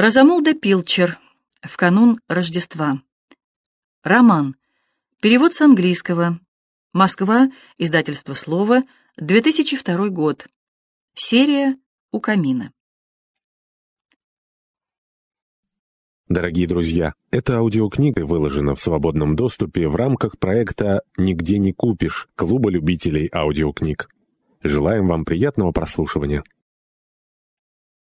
Розамулда Пилчер. В канун Рождества. Роман. Перевод с английского. Москва. Издательство «Слово». 2002 год. Серия «У камина». Дорогие друзья, эта аудиокнига выложена в свободном доступе в рамках проекта «Нигде не купишь» Клуба любителей аудиокниг. Желаем вам приятного прослушивания.